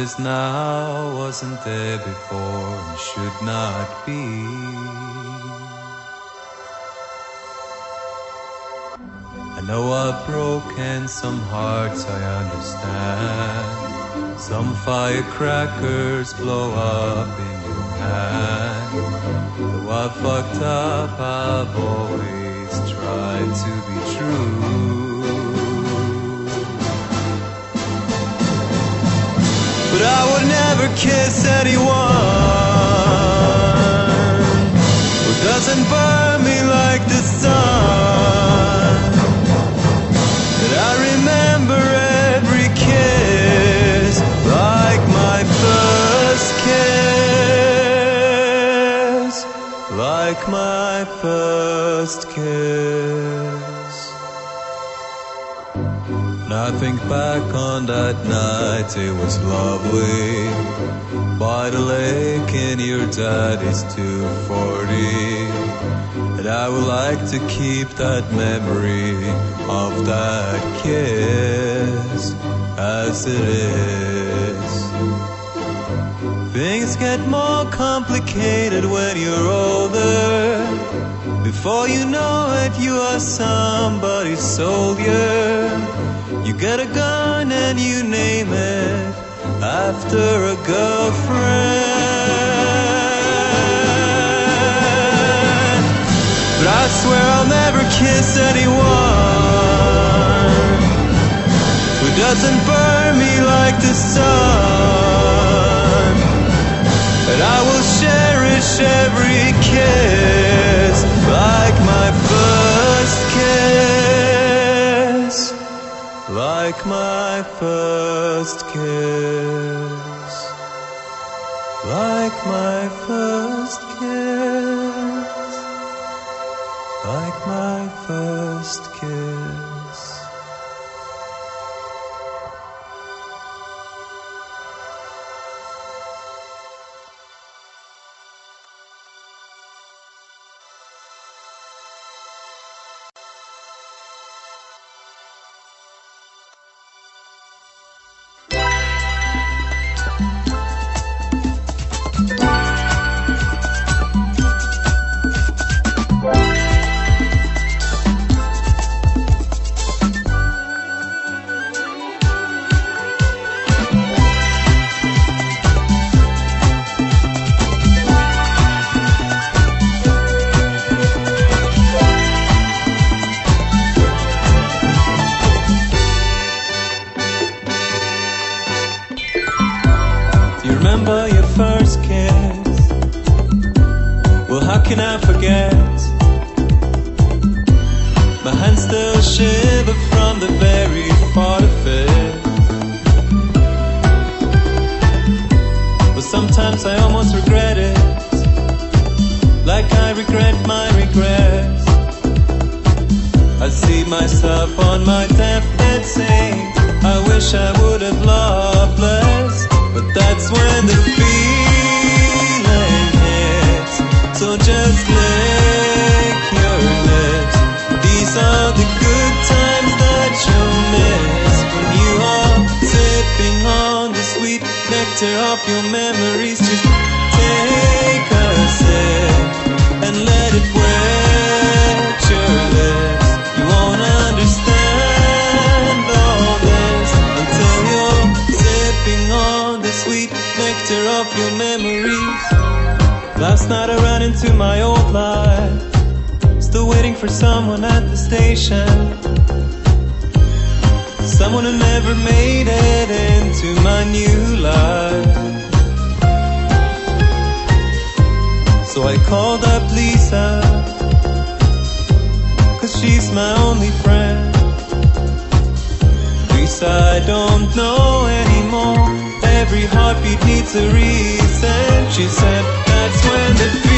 what is now wasn't there before and should not be. I know I've broken some hearts, I understand. Some firecrackers blow up in your hand. Though I fucked up, I've always tried to be true. But I would never kiss anyone think back on that night, it was lovely. By the lake in your daddy's 240. And I would like to keep that memory of that kiss as it is. Things get more complicated when you're older. Before you know it, you are somebody's soldier. You get a gun and you name it after a girlfriend. But I swear I'll never kiss anyone who doesn't burn me like the sun. And I will cherish every kiss like my first kiss, like my first kiss, like my first Someone who never made it into my new life. So I called up Lisa, cause she's my only friend. Lisa, I don't know anymore. Every heartbeat needs a reason. She said, That's when the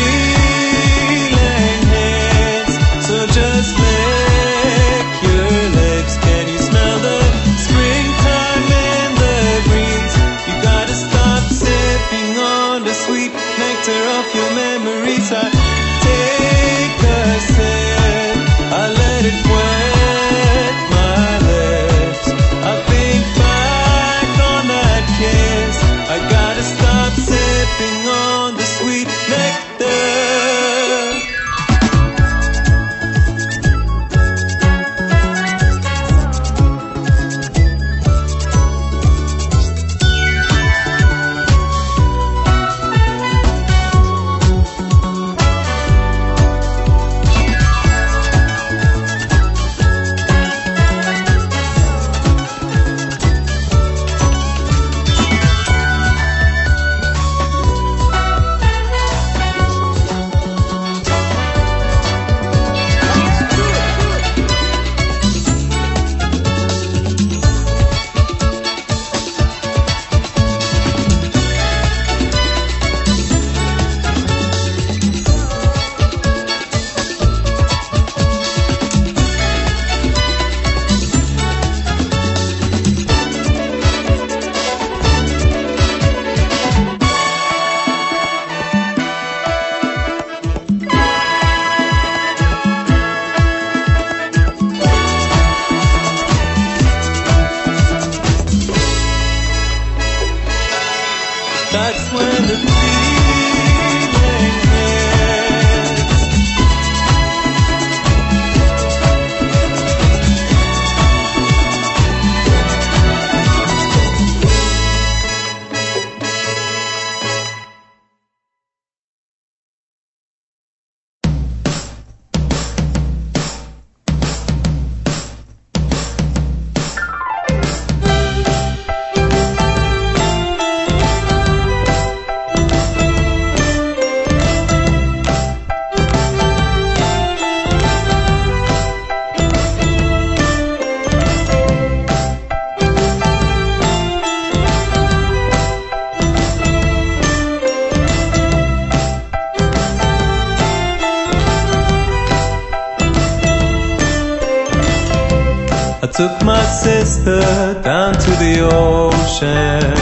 took my sister down to the ocean.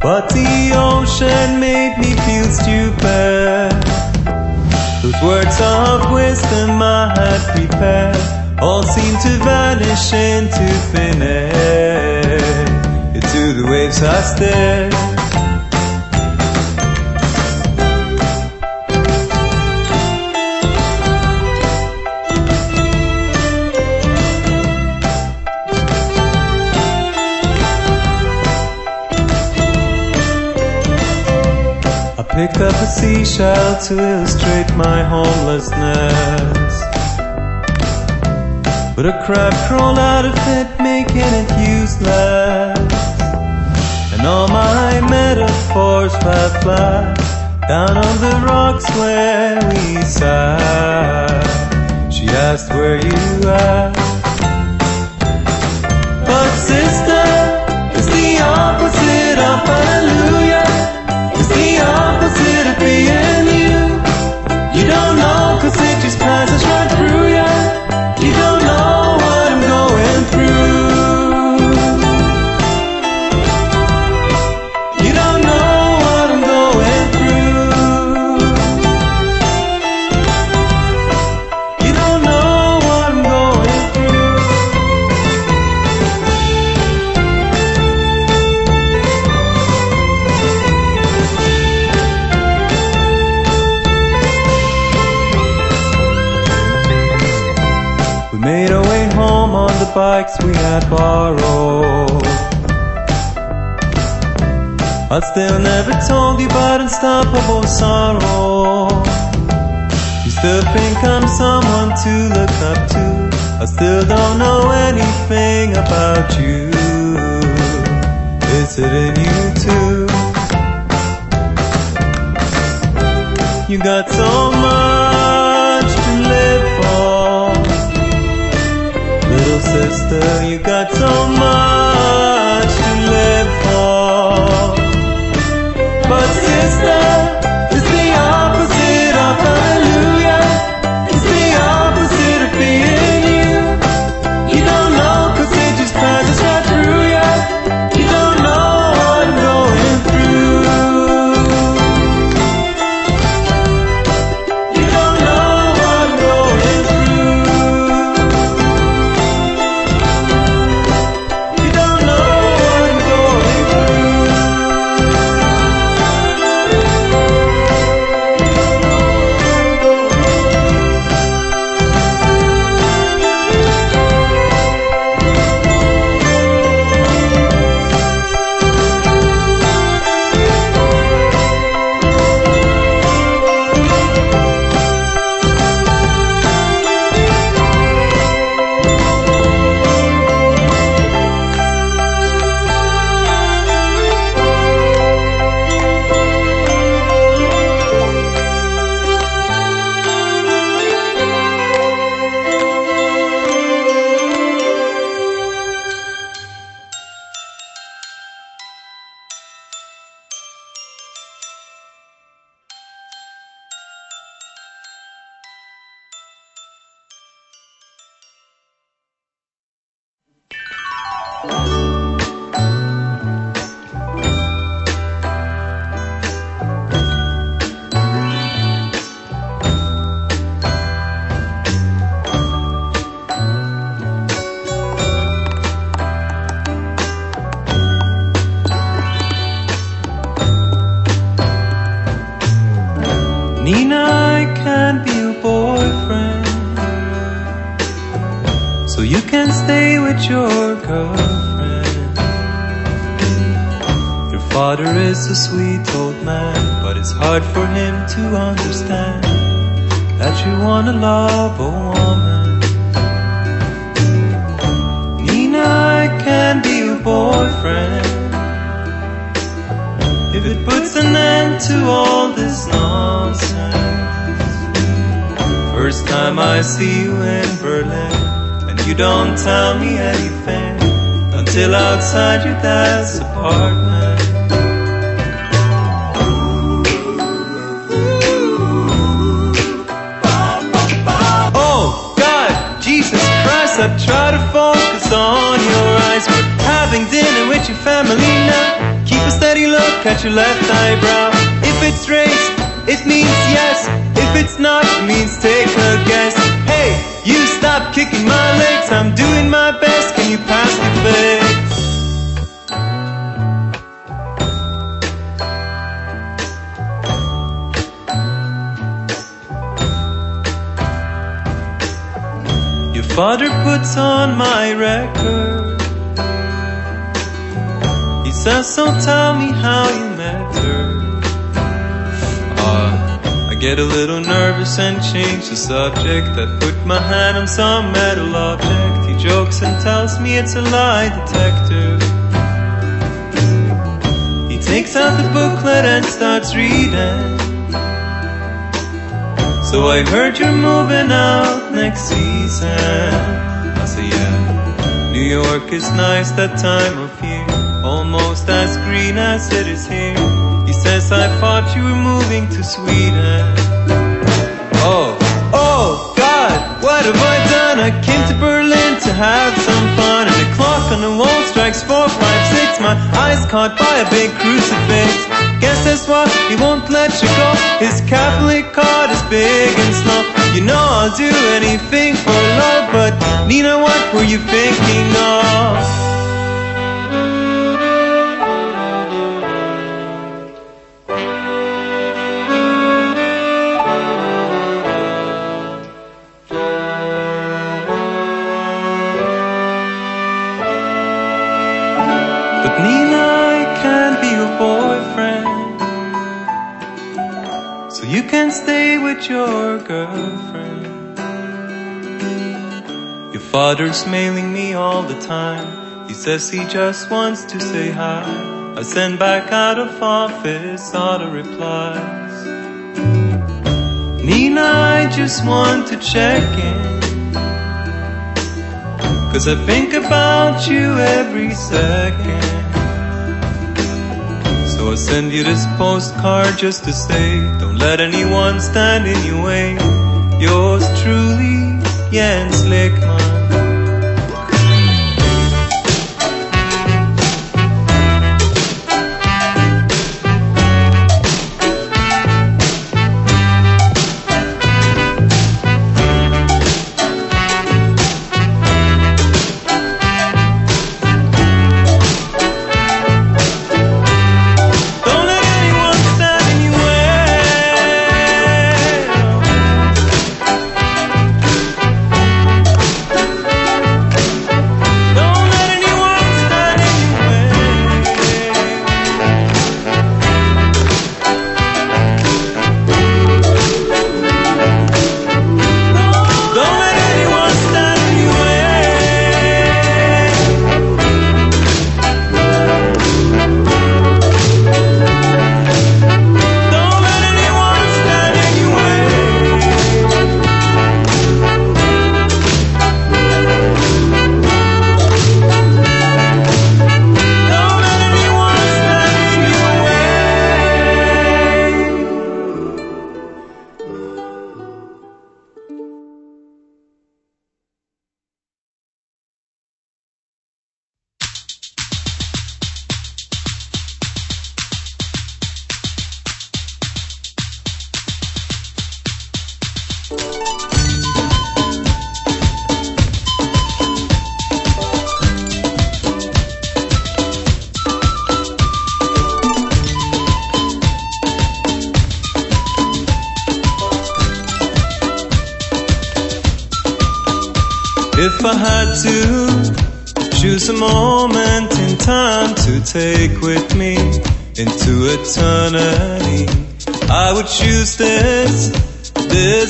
But the ocean made me feel stupid. Those words of wisdom I had prepared all seemed to vanish into thin air. Into the waves I stared. Seashell to illustrate my homelessness. But a crab crawled out of it, making it useless. And all my metaphors fell flat down on the rocks where we sat. She asked where you at. But sister, it's the opposite made our way home on the bikes we had borrowed. I still never told you about unstoppable sorrow. You still think I'm someone to look up to. I still don't know anything about you. Is it in you too? You got so much sister, you got so much I try to focus on your eyes. Having dinner with your family now. Keep a steady look at your left eyebrow. If it's race, it means yes. If it's not, it means take a guess. Hey, you stop kicking my legs. I'm doing my best. Can you pass the face? Father puts on my record. He says, so tell me how you met her. Uh, I get a little nervous and change the subject. I put my hand on some metal object. He jokes and tells me it's a lie detector. He takes out the booklet and starts reading. So I heard you're moving out next season. I say, yeah. New York is nice that time of year. Almost as green as it is here. He says, I thought you were moving to Sweden. Oh, oh, God, what have I done? I came to Berlin to have some fun. And the clock on the wall strikes four, five, six. My eyes caught by a big crucifix. Guess that's why he won't let you go. His Catholic heart is big and slow. You know I'll do anything for love, but Nina, what were you thinking of? With your girlfriend. Your father's mailing me all the time. He says he just wants to say hi. I send back out of office auto replies. Nina, I just want to check in. Cause I think about you every second. So I send you this postcard just to say, don't let anyone stand in your way. Yours truly, Jens Lekman.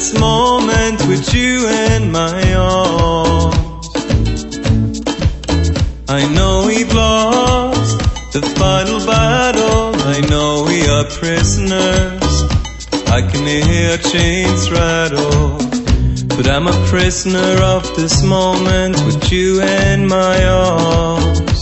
This moment with you in my arms. I know we've lost the final battle. I know we are prisoners. I can hear chains rattle. But I'm a prisoner of this moment with you in my arms.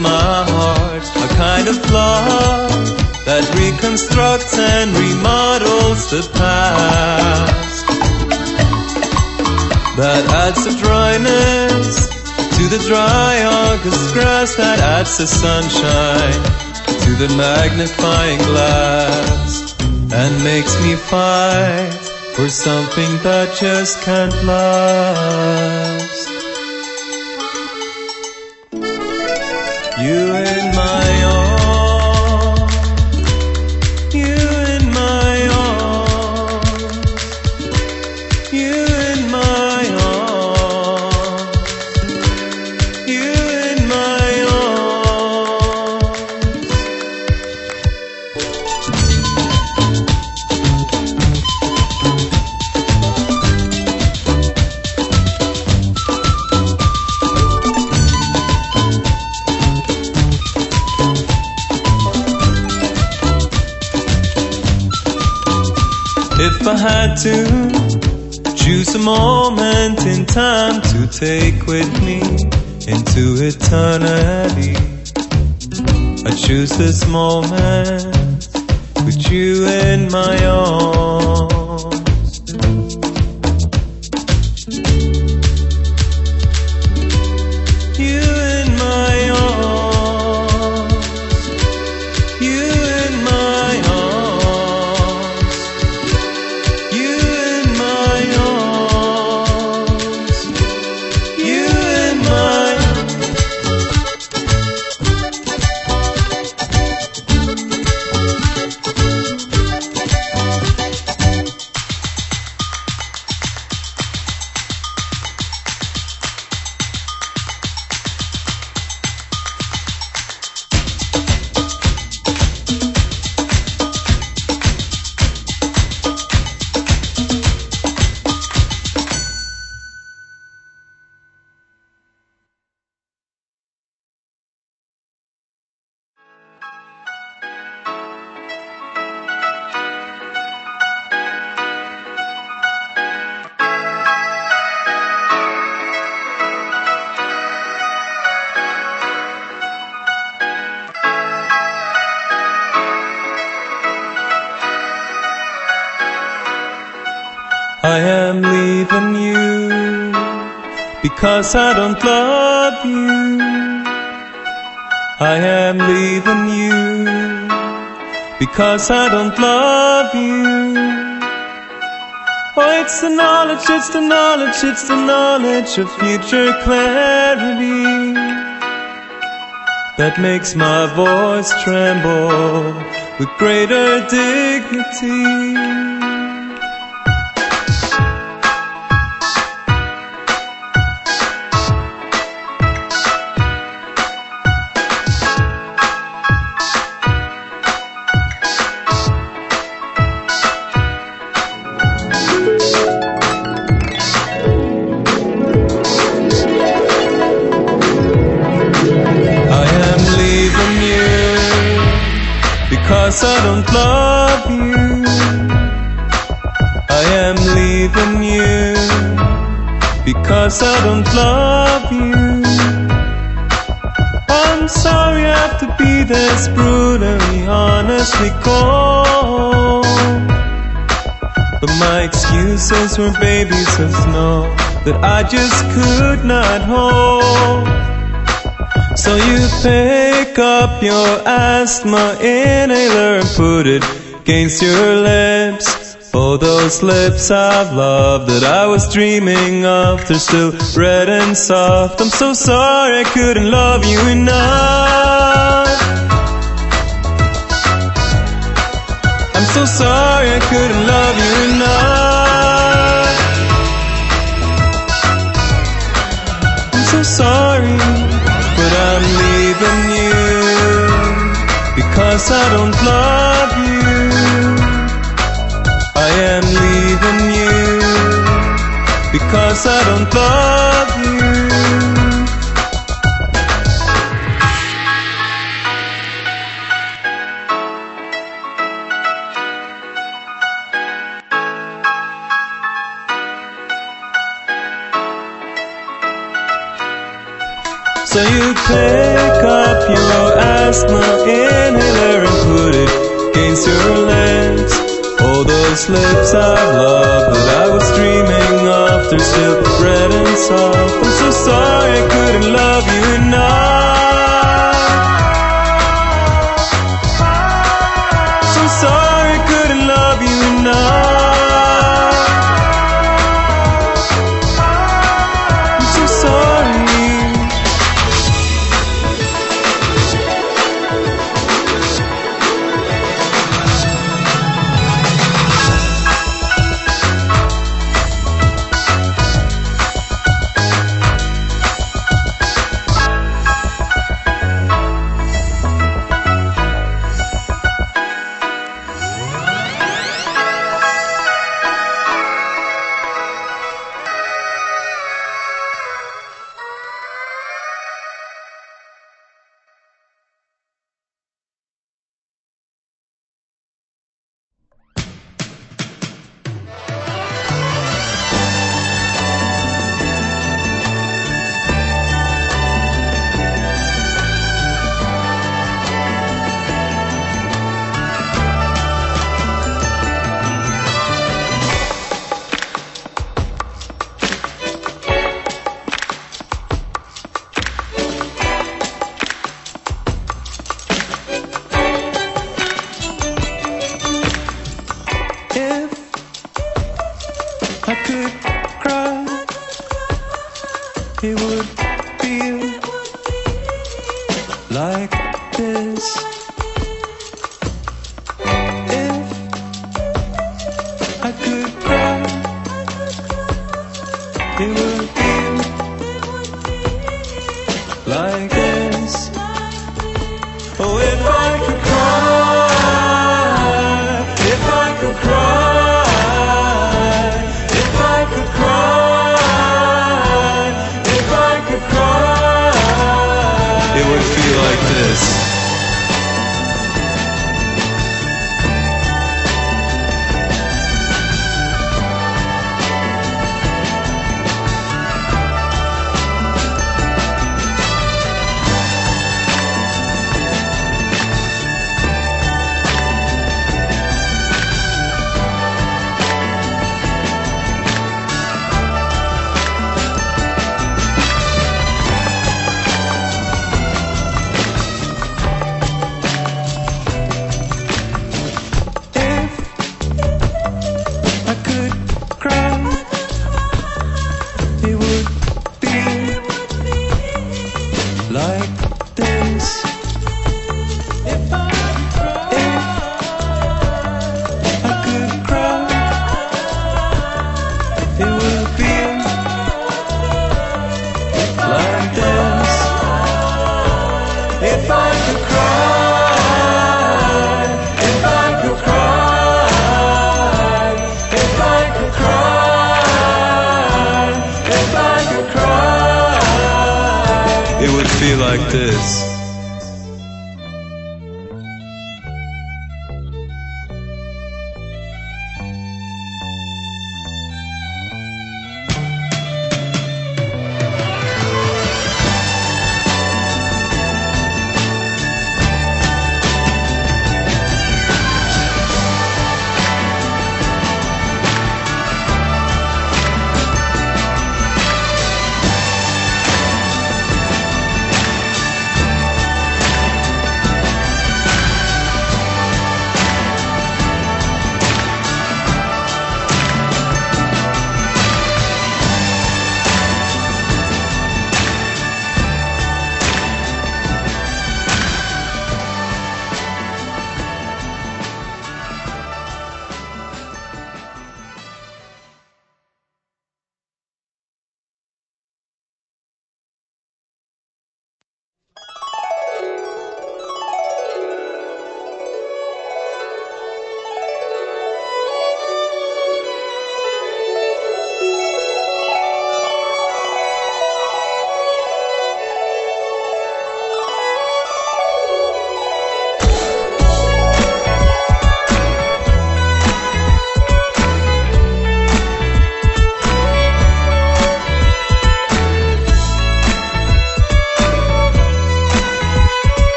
My heart, a kind of love that reconstructs and remodels the past, that adds the dryness to the dry August grass, that adds the sunshine to the magnifying glass. And makes me fight for something that just can't last. You in my I had to choose a moment in time to take with me into eternity, I choose this moment with you in my arms. I am leaving you because I don't love you. I am leaving you because I don't love you. Oh, it's the knowledge, it's the knowledge, it's the knowledge of future clarity that makes my voice tremble with greater dignity. Were babies of snow that I just could not hold. So you pick up your asthma inhaler and put it against your lips. Oh, those lips I've loved that I was dreaming of, they're still red and soft. I'm so sorry I couldn't love you enough. I'm so sorry I couldn't love you leaving you because I don't love you. I am leaving you because I don't love you. asthma inhaler and put it against your lips. All those lips I've loved that I was dreaming of, they're still red and soft. I'm so sorry I couldn't love.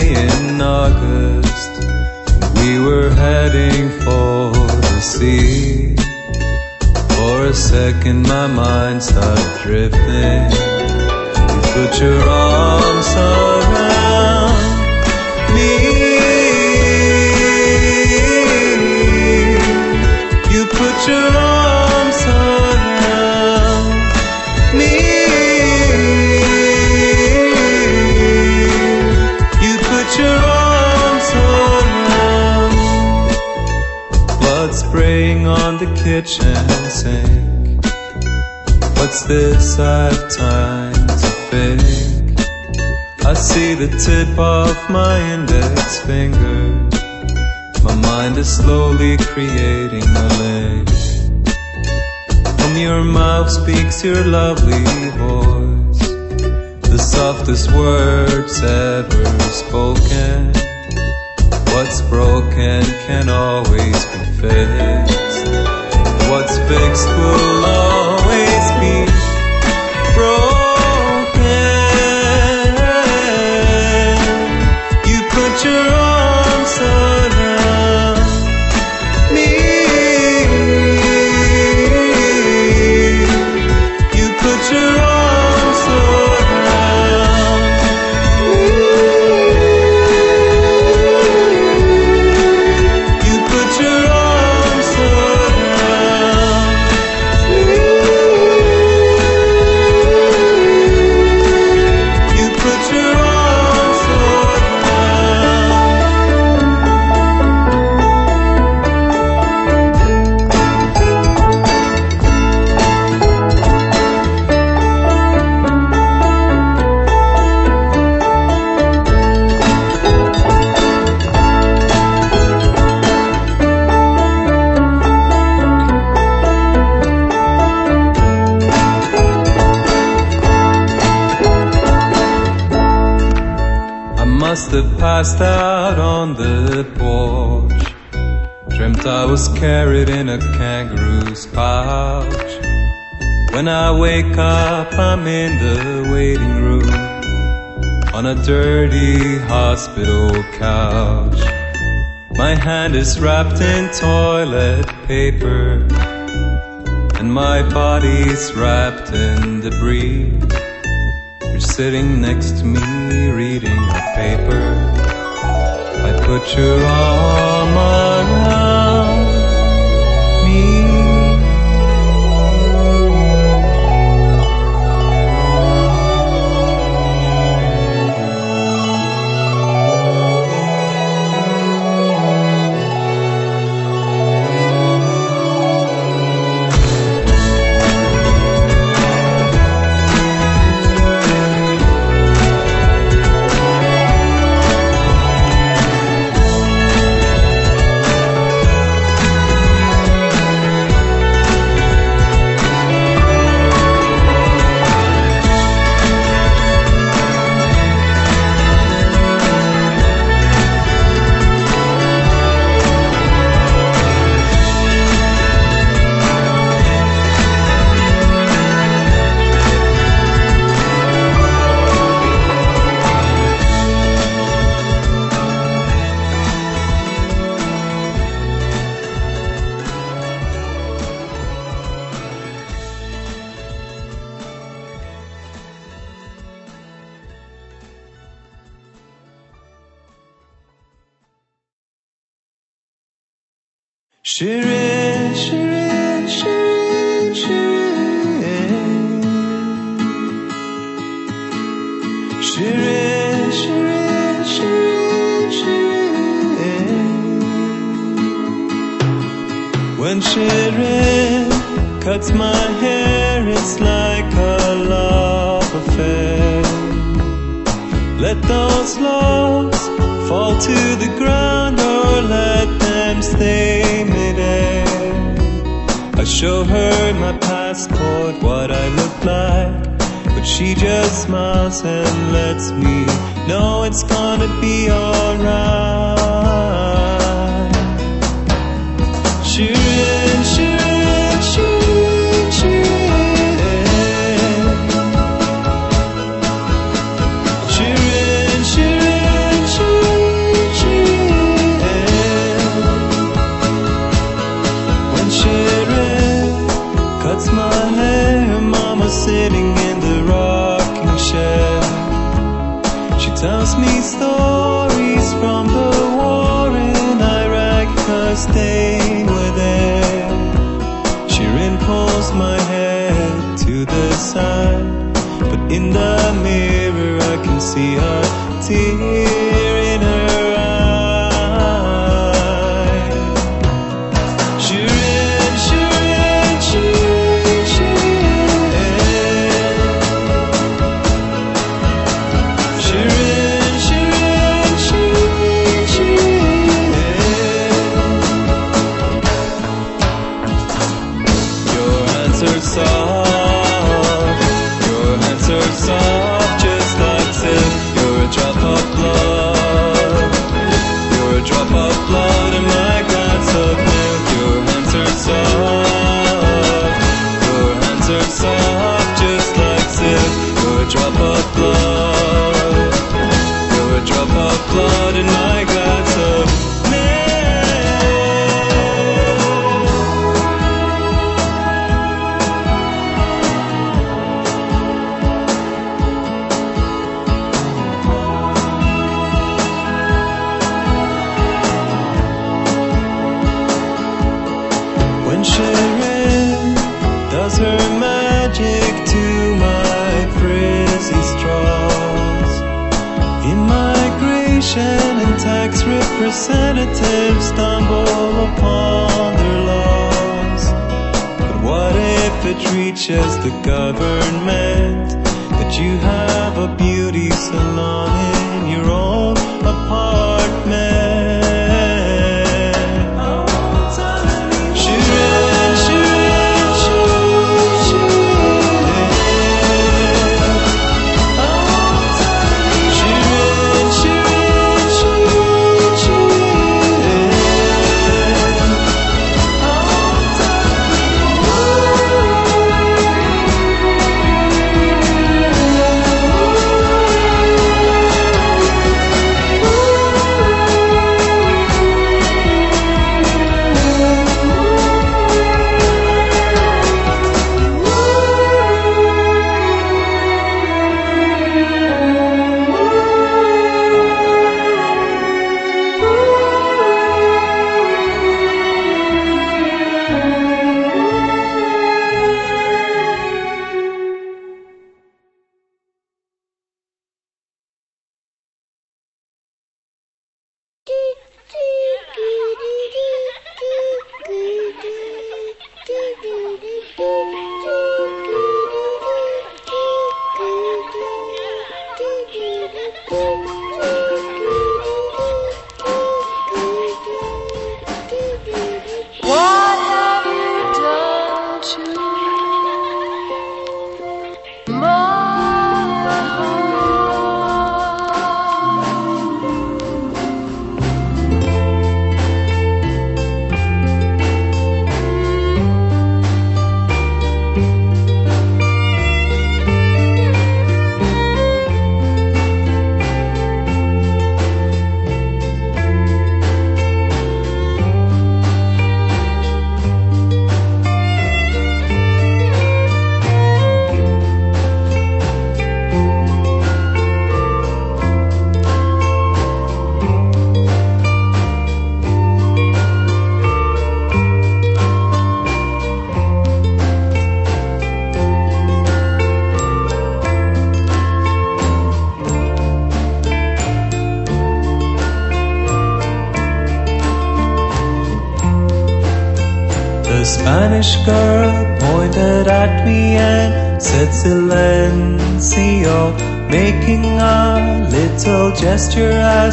In August. We were heading for the sea. For a second, my mind started drifting. You put your arms around kitchen sink. What's this I've time to think? I see the tip of my index finger. My mind is slowly creating a link. From your mouth speaks your lovely voice, the softest words ever spoken. What's broken can always be fixed. What's fixed will always be broken. Passed out on the porch. Dreamt I was carried in a kangaroo's pouch. When I wake up, I'm in the waiting room on a dirty hospital couch. My hand is wrapped in toilet paper, and my body's wrapped in debris. You're sitting next to me reading a paper. Put arm around me.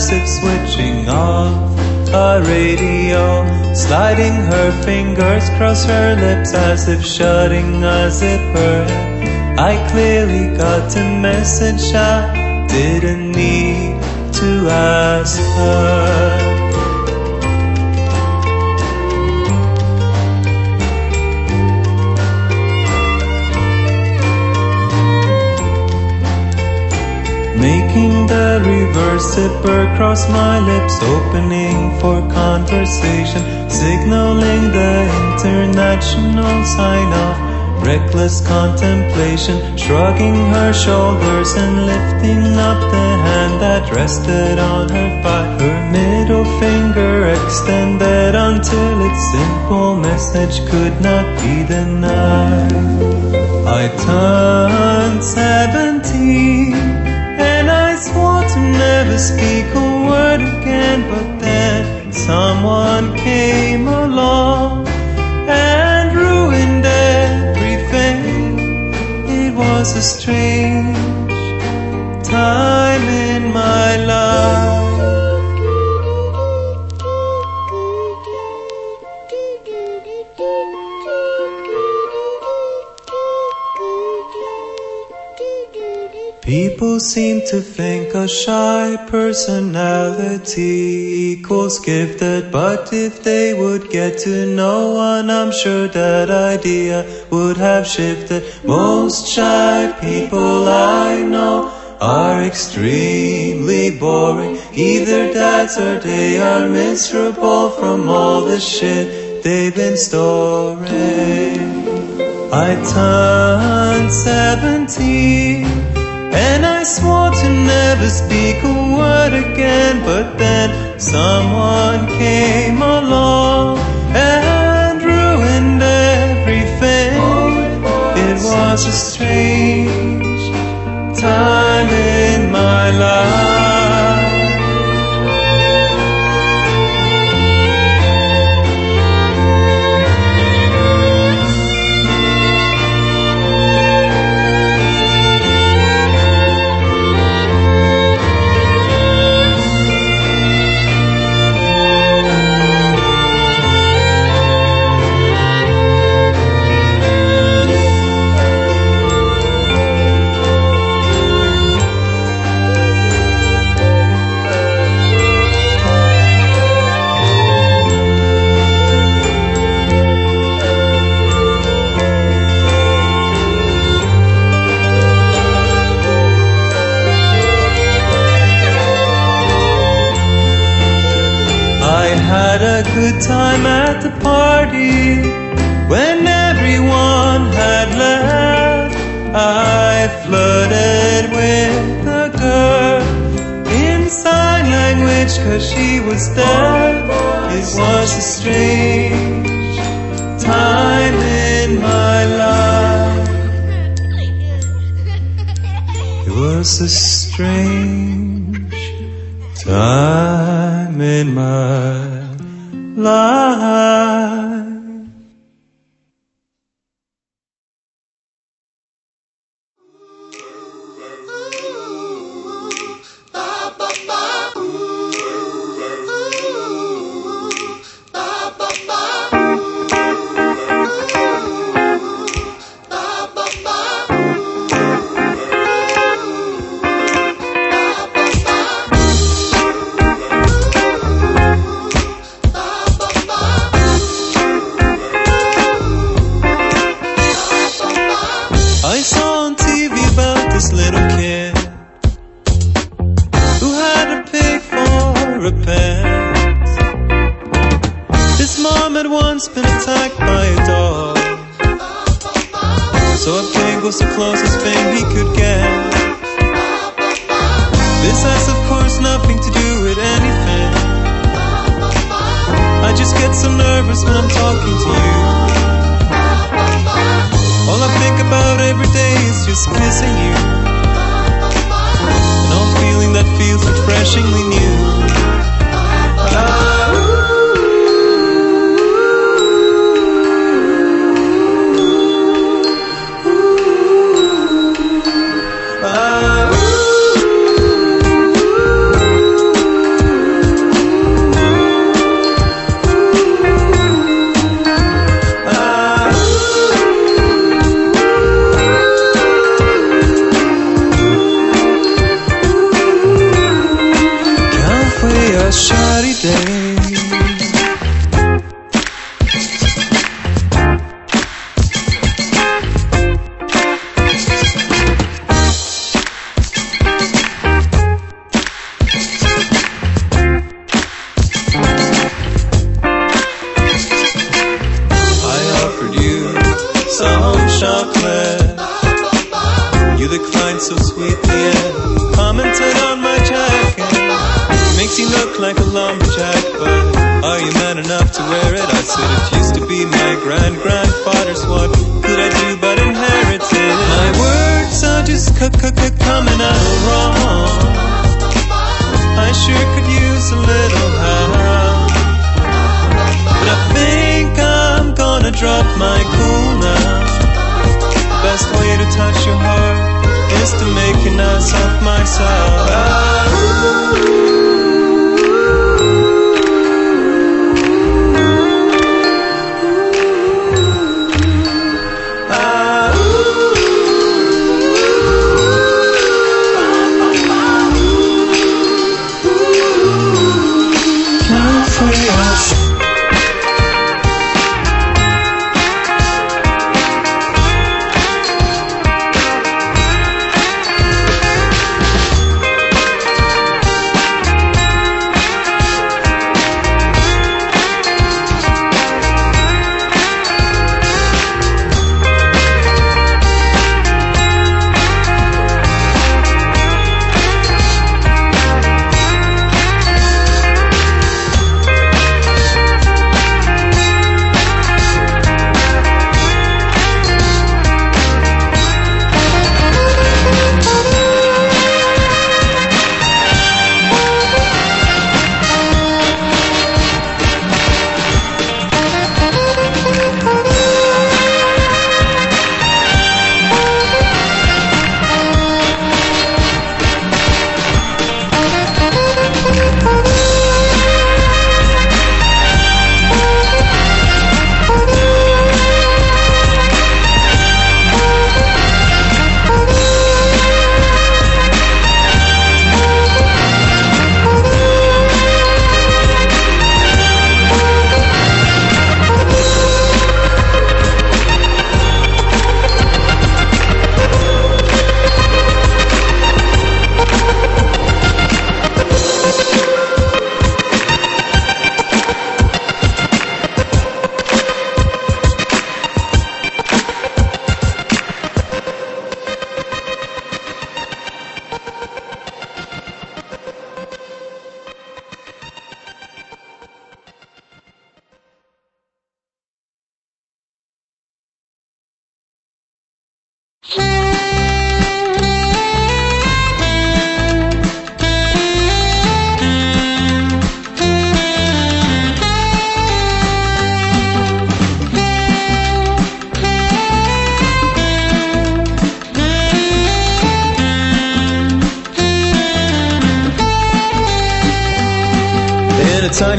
passive switching off a radio, sliding her fingers across her lips as if shutting a zipper. I clearly got a message I didn't need to ask her. Making the reverse zipper cross my lips, opening for conversation, signaling the international sign of reckless contemplation, shrugging her shoulders and lifting up the hand that rested on her thigh. Her middle finger extended until its simple message could not be denied. I turned seventeen and I swore to never speak a word again, but then someone came along and ruined everything. It was a strange time in my life. People seem to think a shy personality equals gifted, but if they would get to know one, I'm sure that idea would have shifted. Most shy people I know are extremely boring. Either that's or they are miserable from all the shit they've been storing. I turned 17 and I swore to never speak a word again, but then someone came along and ruined everything. It was a strange time in my life. Time at the party when everyone had left. I flirted with a girl in sign language cause she was there. It was a strange time in my life. It was a strange time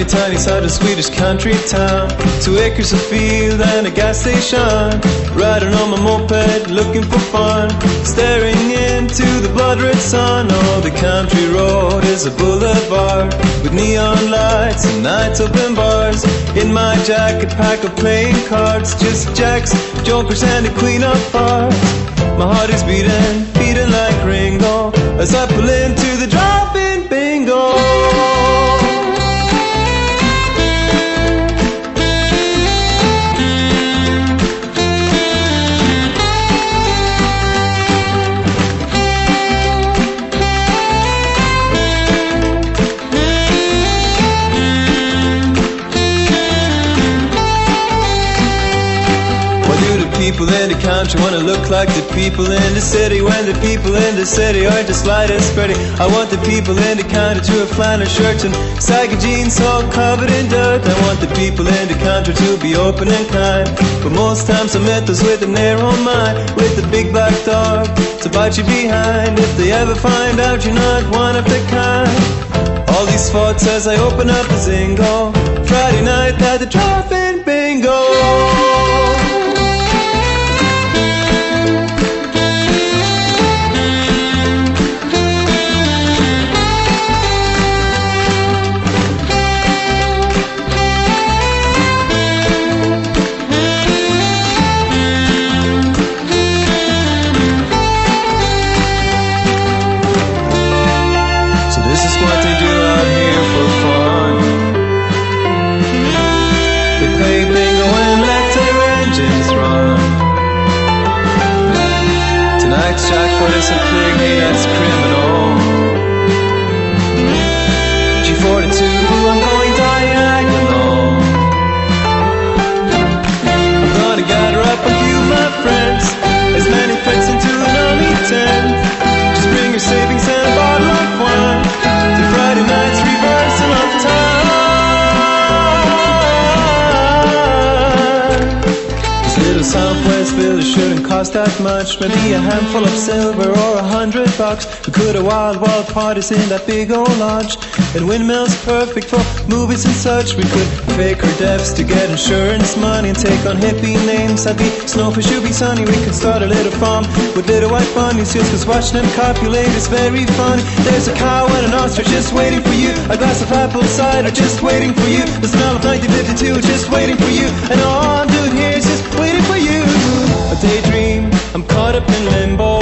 In a tiny, side of Swedish country town. Two acres of field and a gas station. Riding on my moped, looking for fun. Staring into the blood red sun. Oh, the country road is a boulevard with neon lights and night open bars. In my jacket pack of playing cards, just jacks, jokers, and a queen of hearts. My heart is beating, beating like Ringo as I pull into people in the country wanna look like the people in the city when the people in the city aren't the slightest pretty? I want the people in the country to have flannel shirts and saggy jeans all covered in dirt. I want the people in the country to be open and kind. But most times I met those with an their own mind, with the big black dog to bite you behind. If they ever find out you're not one of the kind. All these thoughts as I open up a zingo. Friday night at the drive-in bingo. Southwestville, it shouldn't cost that much. Maybe a handful of silver or a hundred bucks. We could have wild, wild parties in that big old lodge. And windmills perfect for movies and such. We could fake our deaths to get insurance money and take on hippie names. I'd be snowfish, you'd be sunny. We could start a little farm with little white bunnies. Just cause watching them copulate is very funny. There's a cow and an ostrich just waiting for you. A glass of apple cider just waiting for you. The smell of 1952 just waiting for you. And all up in limbo.